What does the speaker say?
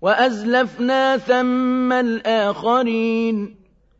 وَأَزْلَفْنَا ثَمَّ الْآخَرِينَ